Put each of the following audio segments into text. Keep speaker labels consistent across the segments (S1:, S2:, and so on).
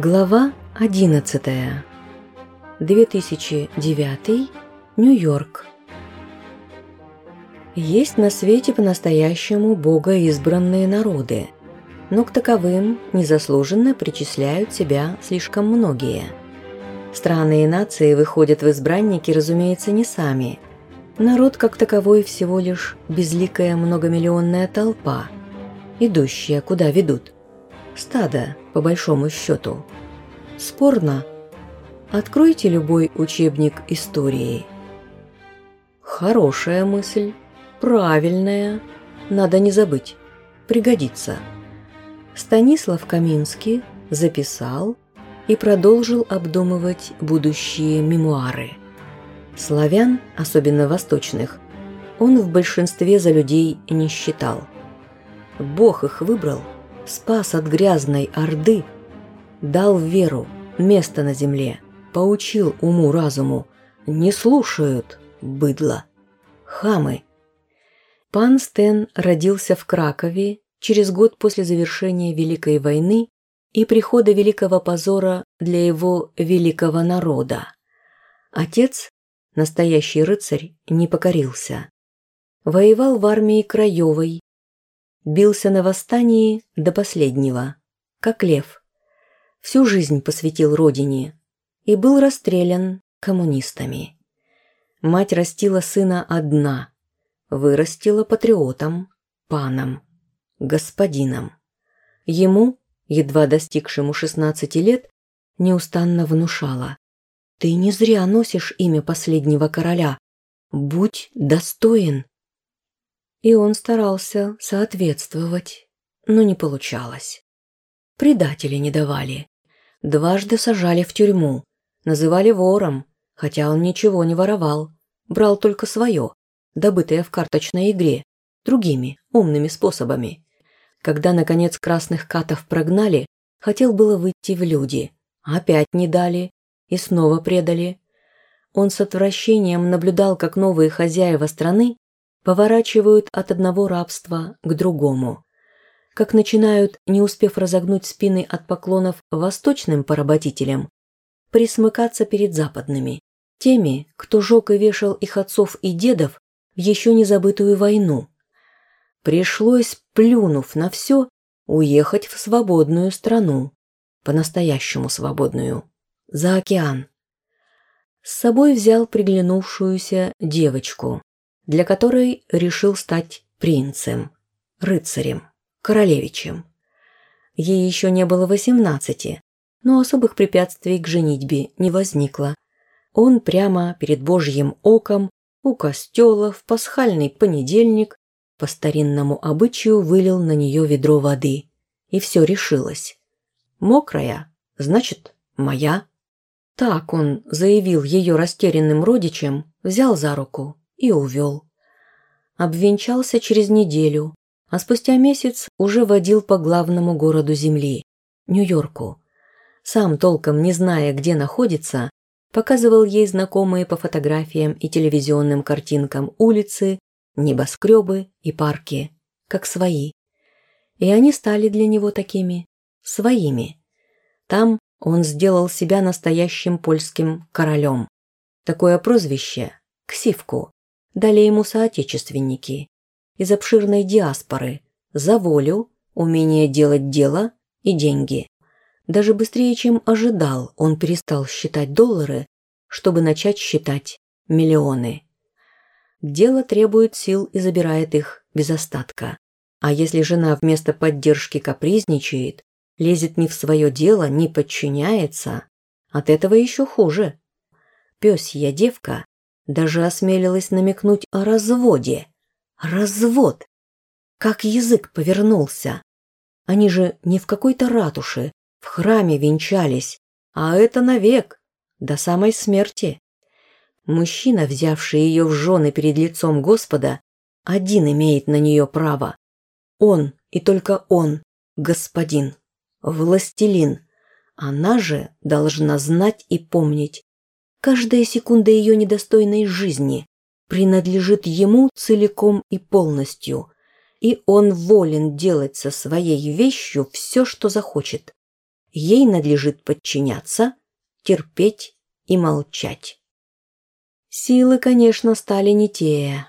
S1: Глава 11. 2009. Нью-Йорк. Есть на свете по-настоящему богоизбранные народы, но к таковым незаслуженно причисляют себя слишком многие. Страны и нации выходят в избранники, разумеется, не сами. Народ как таковой всего лишь безликая многомиллионная толпа, идущая куда ведут – стадо, по большому счету. Спорно. Откройте любой учебник истории. Хорошая мысль, правильная, надо не забыть, пригодится. Станислав Каминский записал и продолжил обдумывать будущие мемуары. Славян, особенно восточных, он в большинстве за людей не считал. Бог их выбрал – спас от грязной орды, дал веру, место на земле, поучил уму-разуму, не слушают, быдло, хамы. Пан Стен родился в Кракове через год после завершения Великой войны и прихода великого позора для его великого народа. Отец, настоящий рыцарь, не покорился. Воевал в армии Краевой, бился на восстании до последнего, как лев. Всю жизнь посвятил родине и был расстрелян коммунистами. Мать растила сына одна, вырастила патриотом, паном, господином. Ему, едва достигшему 16 лет, неустанно внушала. «Ты не зря носишь имя последнего короля. Будь достоин и он старался соответствовать, но не получалось. Предатели не давали. Дважды сажали в тюрьму, называли вором, хотя он ничего не воровал, брал только свое, добытое в карточной игре, другими умными способами. Когда, наконец, красных катов прогнали, хотел было выйти в люди, опять не дали и снова предали. Он с отвращением наблюдал, как новые хозяева страны поворачивают от одного рабства к другому. Как начинают, не успев разогнуть спины от поклонов восточным поработителям, присмыкаться перед западными, теми, кто жег и вешал их отцов и дедов в еще не забытую войну. Пришлось, плюнув на все, уехать в свободную страну, по-настоящему свободную, за океан. С собой взял приглянувшуюся девочку, для которой решил стать принцем, рыцарем, королевичем. Ей еще не было восемнадцати, но особых препятствий к женитьбе не возникло. Он прямо перед Божьим оком у костела в пасхальный понедельник по старинному обычаю вылил на нее ведро воды. И все решилось. Мокрая, значит, моя. Так он заявил ее растерянным родичам, взял за руку и увел. Обвенчался через неделю, а спустя месяц уже водил по главному городу Земли – Нью-Йорку. Сам толком не зная, где находится, показывал ей знакомые по фотографиям и телевизионным картинкам улицы, небоскребы и парки, как свои. И они стали для него такими, своими. Там он сделал себя настоящим польским королем. Такое прозвище – Ксивку дали ему соотечественники из обширной диаспоры за волю, умение делать дело и деньги. Даже быстрее, чем ожидал, он перестал считать доллары, чтобы начать считать миллионы. Дело требует сил и забирает их без остатка. А если жена вместо поддержки капризничает, лезет не в свое дело, не подчиняется, от этого еще хуже. Пёсья девка даже осмелилась намекнуть о разводе. Развод! Как язык повернулся! Они же не в какой-то ратуше, в храме венчались, а это навек, до самой смерти. Мужчина, взявший ее в жены перед лицом Господа, один имеет на нее право. Он и только он, господин, властелин. Она же должна знать и помнить, Каждая секунда ее недостойной жизни принадлежит ему целиком и полностью, и он волен делать со своей вещью все, что захочет. ей надлежит подчиняться, терпеть и молчать. Силы, конечно, стали не те.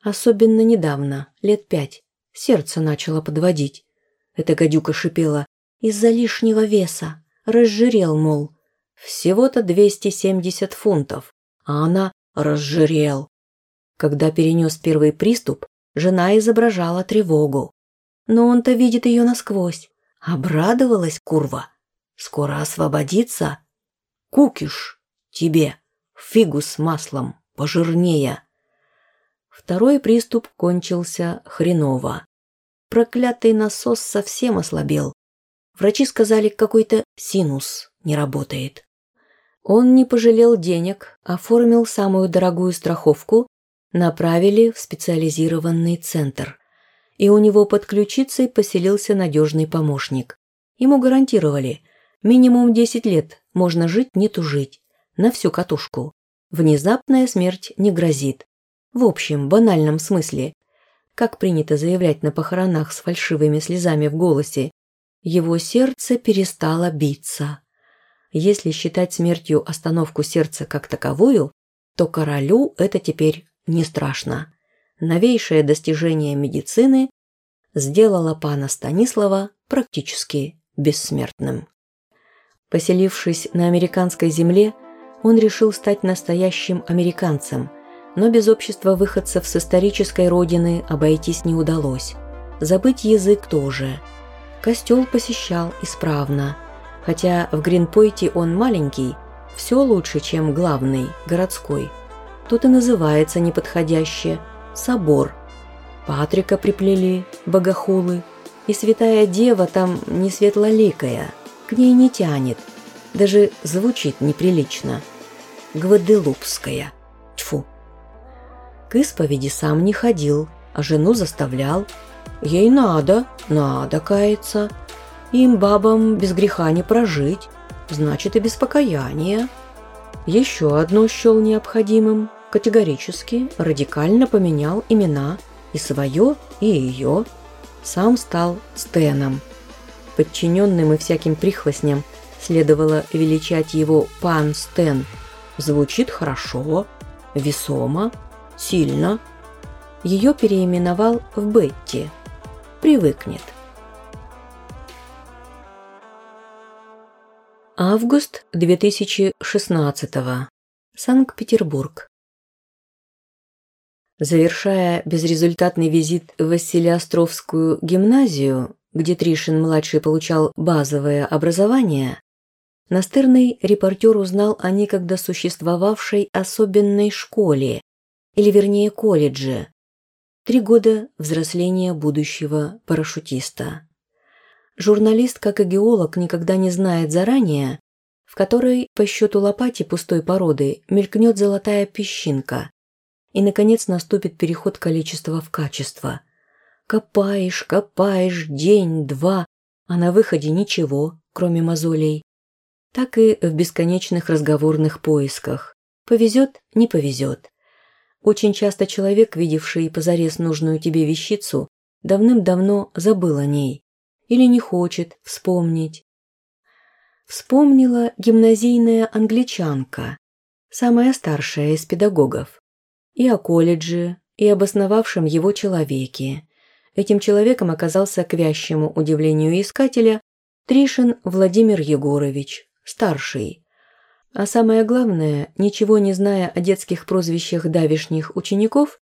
S1: Особенно недавно, лет пять, сердце начало подводить. Эта гадюка шипела из-за лишнего веса, разжирел, мол, всего-то 270 фунтов, а она разжирел. Когда перенес первый приступ, жена изображала тревогу. Но он-то видит ее насквозь. Обрадовалась курва. Скоро освободится. Кукиш тебе, фигу с маслом, пожирнее. Второй приступ кончился хреново. Проклятый насос совсем ослабел. Врачи сказали, какой-то синус не работает. Он не пожалел денег, оформил самую дорогую страховку, направили в специализированный центр. И у него под ключицей поселился надежный помощник. Ему гарантировали, минимум 10 лет можно жить не тужить, на всю катушку. Внезапная смерть не грозит. В общем, банальном смысле. Как принято заявлять на похоронах с фальшивыми слезами в голосе, его сердце перестало биться. Если считать смертью остановку сердца как таковую, то королю это теперь не страшно. Новейшее достижение медицины сделало пана Станислава практически бессмертным. Поселившись на американской земле, он решил стать настоящим американцем, но без общества выходцев с исторической родины обойтись не удалось. Забыть язык тоже. Костел посещал исправно – Хотя в Гринпойте он маленький, все лучше, чем главный, городской. Тут и называется неподходяще «собор». Патрика приплели, богохулы, и святая дева там не светлоликая, к ней не тянет, даже звучит неприлично. Гваделупская. Тьфу. К исповеди сам не ходил, а жену заставлял. Ей надо, надо каяться, им, бабам, без греха не прожить, значит и без покаяния. Еще одно счел необходимым, категорически, радикально поменял имена и свое, и ее. Сам стал Стеном. Подчиненным и всяким прихвостням следовало величать его «пан Стен». Звучит хорошо, весомо, сильно. Ее переименовал в Бетти. Привыкнет. Август 2016. Санкт-Петербург. Завершая безрезультатный визит в Василиостровскую гимназию, где Тришин-младший получал базовое образование, настырный репортер узнал о некогда существовавшей особенной школе, или вернее колледже, три года взросления будущего парашютиста. Журналист, как и геолог, никогда не знает заранее, в которой по счету лопати пустой породы мелькнет золотая песчинка. И, наконец, наступит переход количества в качество. Копаешь, копаешь, день, два, а на выходе ничего, кроме мозолей. Так и в бесконечных разговорных поисках. Повезет, не повезет. Очень часто человек, видевший позарез нужную тебе вещицу, давным-давно забыл о ней или не хочет вспомнить. Вспомнила гимназийная англичанка, самая старшая из педагогов, и о колледже, и об основавшем его человеке. Этим человеком оказался к вящему удивлению искателя Тришин Владимир Егорович, старший. А самое главное, ничего не зная о детских прозвищах давишних учеников,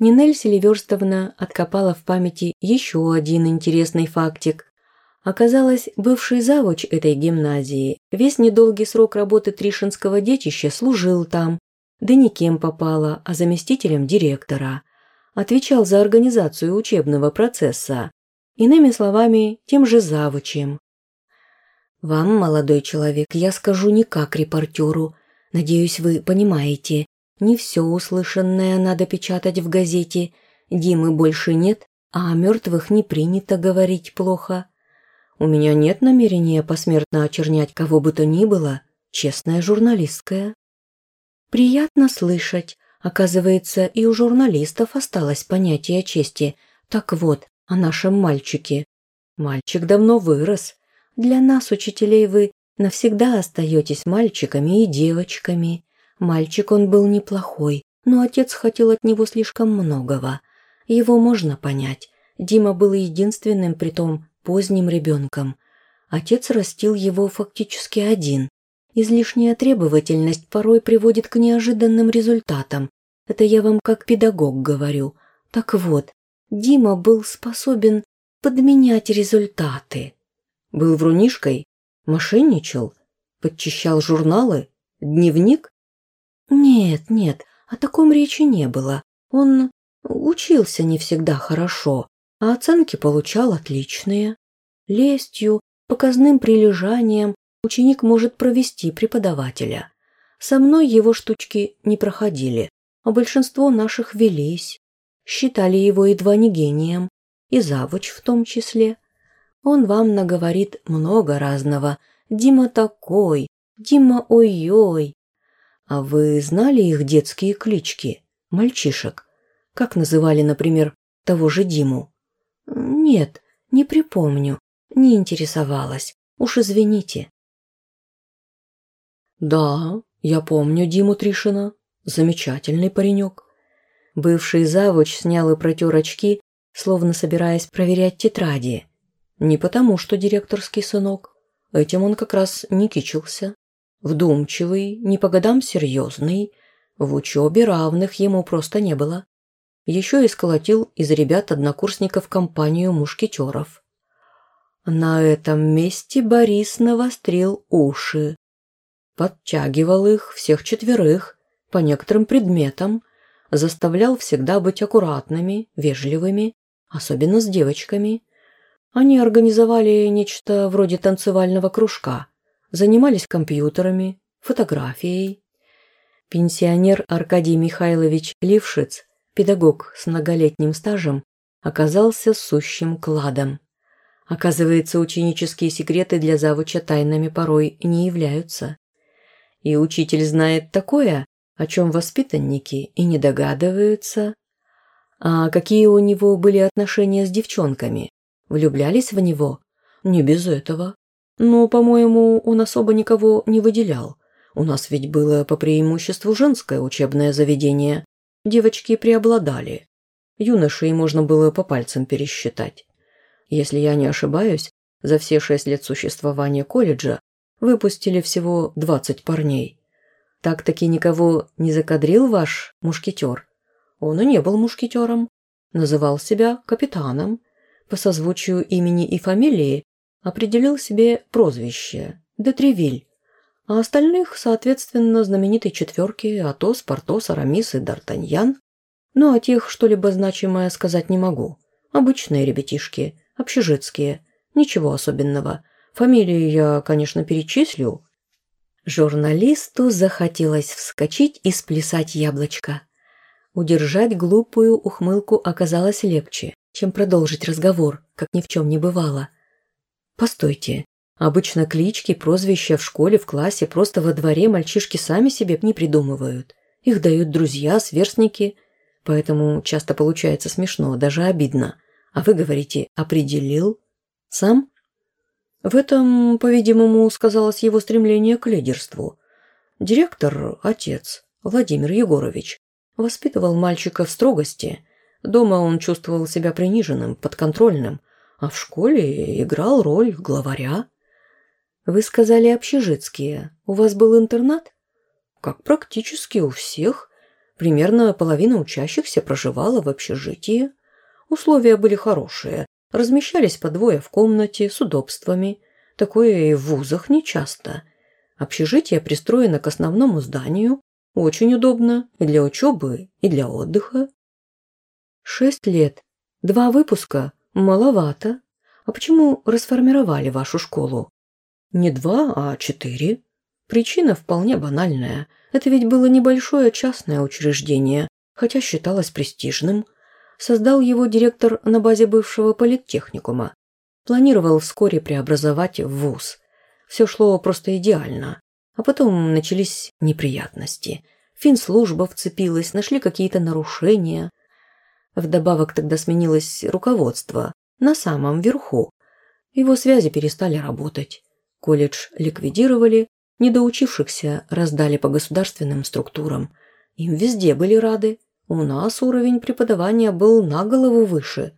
S1: Нинель Селиверстовна откопала в памяти еще один интересный фактик. Оказалось, бывший завуч этой гимназии весь недолгий срок работы Тришинского детища служил там, да никем попало, а заместителем директора. Отвечал за организацию учебного процесса. Иными словами, тем же завучем. «Вам, молодой человек, я скажу не как репортеру. Надеюсь, вы понимаете, не все услышанное надо печатать в газете. Димы больше нет, а о мертвых не принято говорить плохо. У меня нет намерения посмертно очернять кого бы то ни было, честная журналистская. Приятно слышать. Оказывается, и у журналистов осталось понятие чести. Так вот, о нашем мальчике. Мальчик давно вырос. Для нас, учителей, вы навсегда остаетесь мальчиками и девочками. Мальчик он был неплохой, но отец хотел от него слишком многого. Его можно понять. Дима был единственным, притом поздним ребенком. Отец растил его фактически один. Излишняя требовательность порой приводит к неожиданным результатам. Это я вам как педагог говорю. Так вот, Дима был способен подменять результаты. Был врунишкой, мошенничал, подчищал журналы, дневник? Нет, нет, о таком речи не было. Он учился не всегда хорошо, а оценки получал отличные. Лестью, показным прилежанием ученик может провести преподавателя. Со мной его штучки не проходили, а большинство наших велись. Считали его едва не гением, и завуч в том числе. Он вам наговорит много разного. Дима такой, Дима ой-ой. А вы знали их детские клички, мальчишек? Как называли, например, того же Диму? Нет, не припомню, не интересовалась. Уж извините. Да, я помню Диму Тришина. Замечательный паренек. Бывший завуч снял и протер очки, словно собираясь проверять тетради. Не потому, что директорский сынок. Этим он как раз не кичился вдумчивый, не по годам серьезный, в учебе равных ему просто не было. Еще и сколотил из ребят-однокурсников компанию мушкетеров. На этом месте Борис навострил уши. Подтягивал их, всех четверых, по некоторым предметам, заставлял всегда быть аккуратными, вежливыми, особенно с девочками. Они организовали нечто вроде танцевального кружка – занимались компьютерами, фотографией. Пенсионер Аркадий Михайлович Лившиц, педагог с многолетним стажем, оказался сущим кладом. Оказывается, ученические секреты для завуча тайнами порой не являются. И учитель знает такое, о чем воспитанники и не догадываются. А какие у него были отношения с девчонками? Влюблялись в него? Не без этого. Но, по-моему, он особо никого не выделял. У нас ведь было по преимуществу женское учебное заведение. Девочки преобладали. Юношей можно было по пальцам пересчитать. Если я не ошибаюсь, за все шесть лет существования колледжа выпустили всего 20 парней. Так-таки никого не закадрил ваш мушкетер? Он и не был мушкетером. Называл себя капитаном. По созвучию имени и фамилии определил себе прозвище Детревиль, а остальных, соответственно, знаменитой четверки Атос, Портос, Арамис и Д'Артаньян. Ну, а тех что-либо значимое сказать не могу. Обычные ребятишки, общежитские, ничего особенного. Фамилии я, конечно, перечислю. Журналисту захотелось вскочить и сплясать яблочко. Удержать глупую ухмылку оказалось легче, чем продолжить разговор, как ни в чем не бывало – Постойте, обычно клички, прозвища в школе, в классе, просто во дворе мальчишки сами себе не придумывают. Их дают друзья, сверстники, поэтому часто получается смешно, даже обидно. А вы говорите «определил»? Сам? В этом, по-видимому, сказалось его стремление к лидерству. Директор, отец, Владимир Егорович, воспитывал мальчика в строгости. Дома он чувствовал себя приниженным, подконтрольным, а в школе играл роль главаря. Вы сказали общежитские. У вас был интернат? Как практически у всех. Примерно половина учащихся проживала в общежитии. Условия были хорошие. Размещались по двое в комнате с удобствами. Такое и в вузах нечасто. Общежитие пристроено к основному зданию. Очень удобно и для учебы, и для отдыха. Шесть лет. Два выпуска Маловато. А почему расформировали вашу школу? Не два, а четыре. Причина вполне банальная. Это ведь было небольшое частное учреждение, хотя считалось престижным. Создал его директор на базе бывшего политтехникума. Планировал вскоре преобразовать в ВУЗ. Все шло просто идеально. А потом начались неприятности. Финслужба вцепилась, нашли какие-то нарушения. Вдобавок тогда сменилось руководство на самом верху. Его связи перестали работать. Колледж ликвидировали, недоучившихся раздали по государственным структурам. Им везде были рады. У нас уровень преподавания был на голову выше.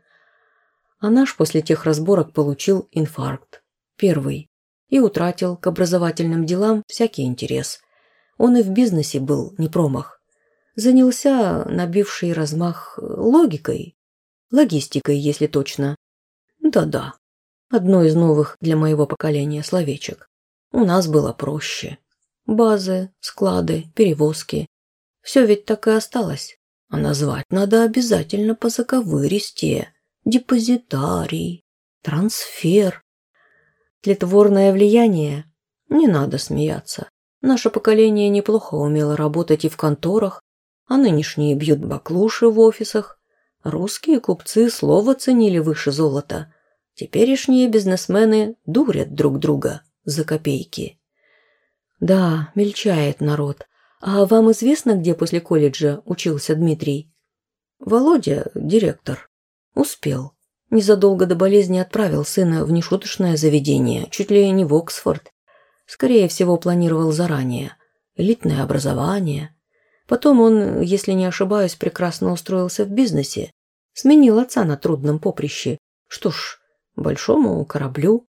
S1: А наш после тех разборок получил инфаркт. Первый. И утратил к образовательным делам всякий интерес. Он и в бизнесе был не промах. Занялся набивший размах логикой. Логистикой, если точно. Да-да, Одно из новых для моего поколения словечек. У нас было проще. Базы, склады, перевозки. Все ведь так и осталось. А назвать надо обязательно по заковыристее. Депозитарий, трансфер. Тлетворное влияние? Не надо смеяться. Наше поколение неплохо умело работать и в конторах, а нынешние бьют баклуши в офисах. Русские купцы слово ценили выше золота – Теперешние бизнесмены дурят друг друга за копейки. Да, мельчает народ. А вам известно, где после колледжа учился Дмитрий? Володя, директор, успел. Незадолго до болезни отправил сына в нешуточное заведение, чуть ли не в Оксфорд. Скорее всего, планировал заранее. Элитное образование. Потом он, если не ошибаюсь, прекрасно устроился в бизнесе. Сменил отца на трудном поприще. Что ж, большому кораблю.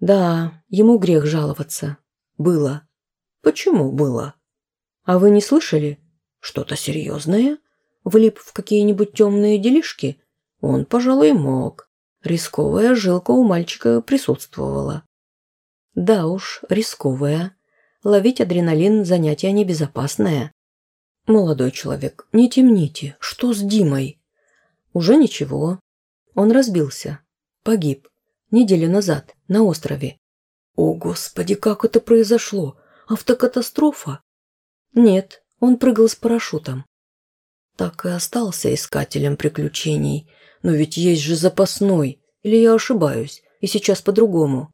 S1: Да, ему грех жаловаться. Было. Почему было? А вы не слышали? Что-то серьезное? Влип в какие-нибудь темные делишки? Он, пожалуй, мог. Рисковая жилка у мальчика присутствовала. Да уж, рисковая. Ловить адреналин – занятие небезопасное. Молодой человек, не темните. Что с Димой? Уже ничего. Он разбился. Погиб. Неделю назад, на острове. О, Господи, как это произошло? Автокатастрофа? Нет, он прыгал с парашютом. Так и остался искателем приключений. Но ведь есть же запасной. Или я ошибаюсь, и сейчас по-другому.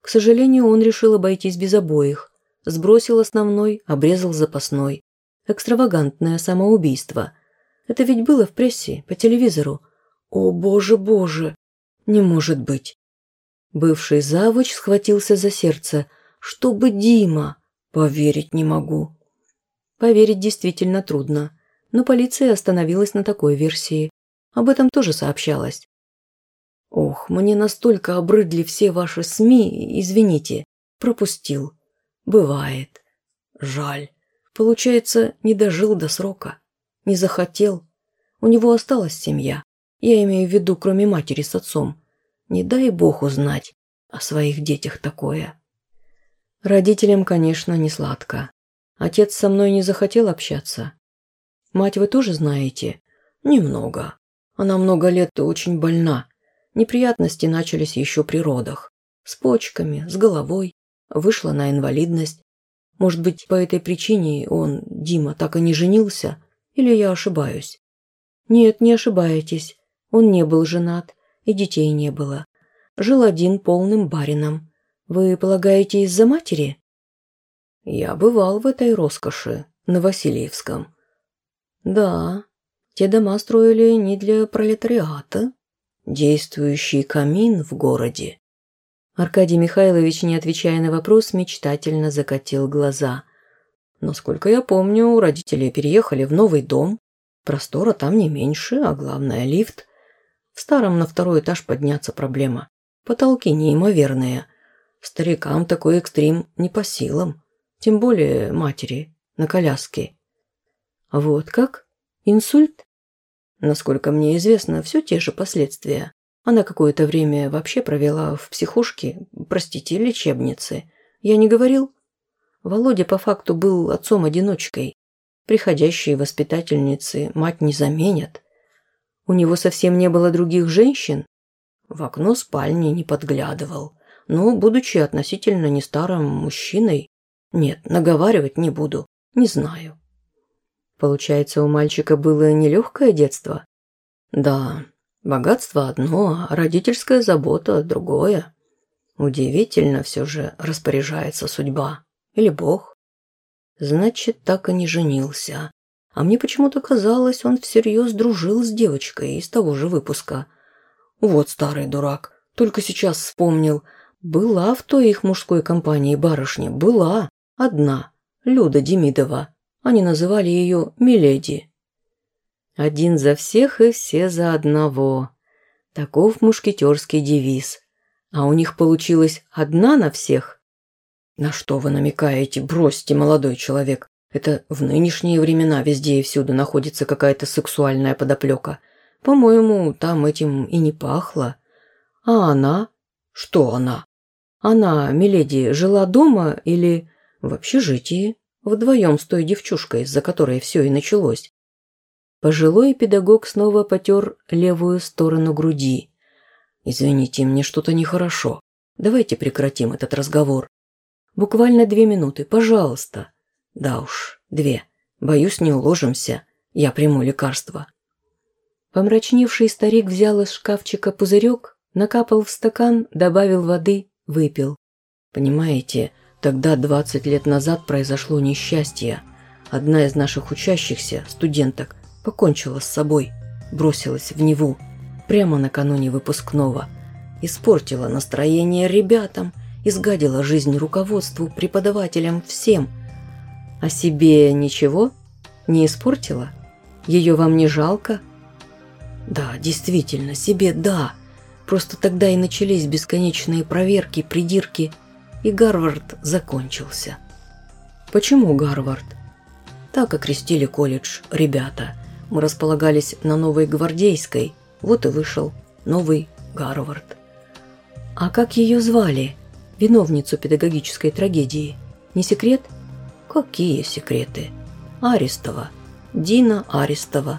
S1: К сожалению, он решил обойтись без обоих. Сбросил основной, обрезал запасной. Экстравагантное самоубийство. Это ведь было в прессе, по телевизору. О, боже, боже! Не может быть. Бывший завуч схватился за сердце. Чтобы Дима! Поверить не могу. Поверить действительно трудно. Но полиция остановилась на такой версии. Об этом тоже сообщалось. Ох, мне настолько обрыдли все ваши СМИ, извините. Пропустил. Бывает. Жаль. Получается, не дожил до срока. Не захотел. У него осталась семья. Я имею в виду, кроме матери с отцом. Не дай бог узнать о своих детях такое. Родителям, конечно, не сладко. Отец со мной не захотел общаться. Мать вы тоже знаете? Немного. Она много лет очень больна. Неприятности начались еще при родах. С почками, с головой. Вышла на инвалидность. Может быть, по этой причине он, Дима, так и не женился? Или я ошибаюсь? Нет, не ошибаетесь. Он не был женат, и детей не было. Жил один полным барином. Вы полагаете, из-за матери? Я бывал в этой роскоши, на Васильевском. Да, те дома строили не для пролетариата. Действующий камин в городе. Аркадий Михайлович, не отвечая на вопрос, мечтательно закатил глаза. Насколько я помню, родители переехали в новый дом. Простора там не меньше, а главное лифт – в старом на второй этаж подняться проблема. Потолки неимоверные. Старикам такой экстрим не по силам. Тем более матери, на коляске. Вот как? Инсульт? Насколько мне известно, все те же последствия. Она какое-то время вообще провела в психушке, простите, лечебнице. Я не говорил? Володя по факту был отцом-одиночкой. Приходящие воспитательницы мать не заменят. У него совсем не было других женщин? В окно спальни не подглядывал. Но, будучи относительно не старым мужчиной, нет, наговаривать не буду, не знаю. Получается, у мальчика было нелегкое детство? Да, богатство одно, а родительская забота другое. Удивительно все же распоряжается судьба. Или Бог. Значит, так и не женился. А мне почему-то казалось, он всерьез дружил с девочкой из того же выпуска. Вот старый дурак. Только сейчас вспомнил. Была в той их мужской компании барышня. Была. Одна. Люда Демидова. Они называли ее Миледи. Один за всех и все за одного. Таков мушкетерский девиз. А у них получилось одна на всех? На что вы намекаете? Бросьте, молодой человек. Это в нынешние времена везде и всюду находится какая-то сексуальная подоплека. По-моему, там этим и не пахло. А она? Что она? Она, миледи, жила дома или в общежитии? Вдвоем с той девчушкой, из-за которой все и началось. Пожилой педагог снова потер левую сторону груди. «Извините, мне что-то нехорошо. Давайте прекратим этот разговор. Буквально две минуты, пожалуйста». «Да уж, две. Боюсь, не уложимся. Я приму лекарство». Помрачневший старик взял из шкафчика пузырек, накапал в стакан, добавил воды, выпил. «Понимаете, тогда, 20 лет назад, произошло несчастье. Одна из наших учащихся, студенток, покончила с собой, бросилась в Неву прямо накануне выпускного, испортила настроение ребятам, изгадила жизнь руководству, преподавателям, всем. А себе ничего? Не испортила? Ее вам не жалко? Да, действительно, себе да. Просто тогда и начались бесконечные проверки, придирки, и Гарвард закончился. Почему Гарвард? Так окрестили колледж ребята – мы располагались на Новой Гвардейской, вот и вышел новый Гарвард. А как ее звали? Виновницу педагогической трагедии. Не секрет? Какие секреты? Арестова. Дина Арестова.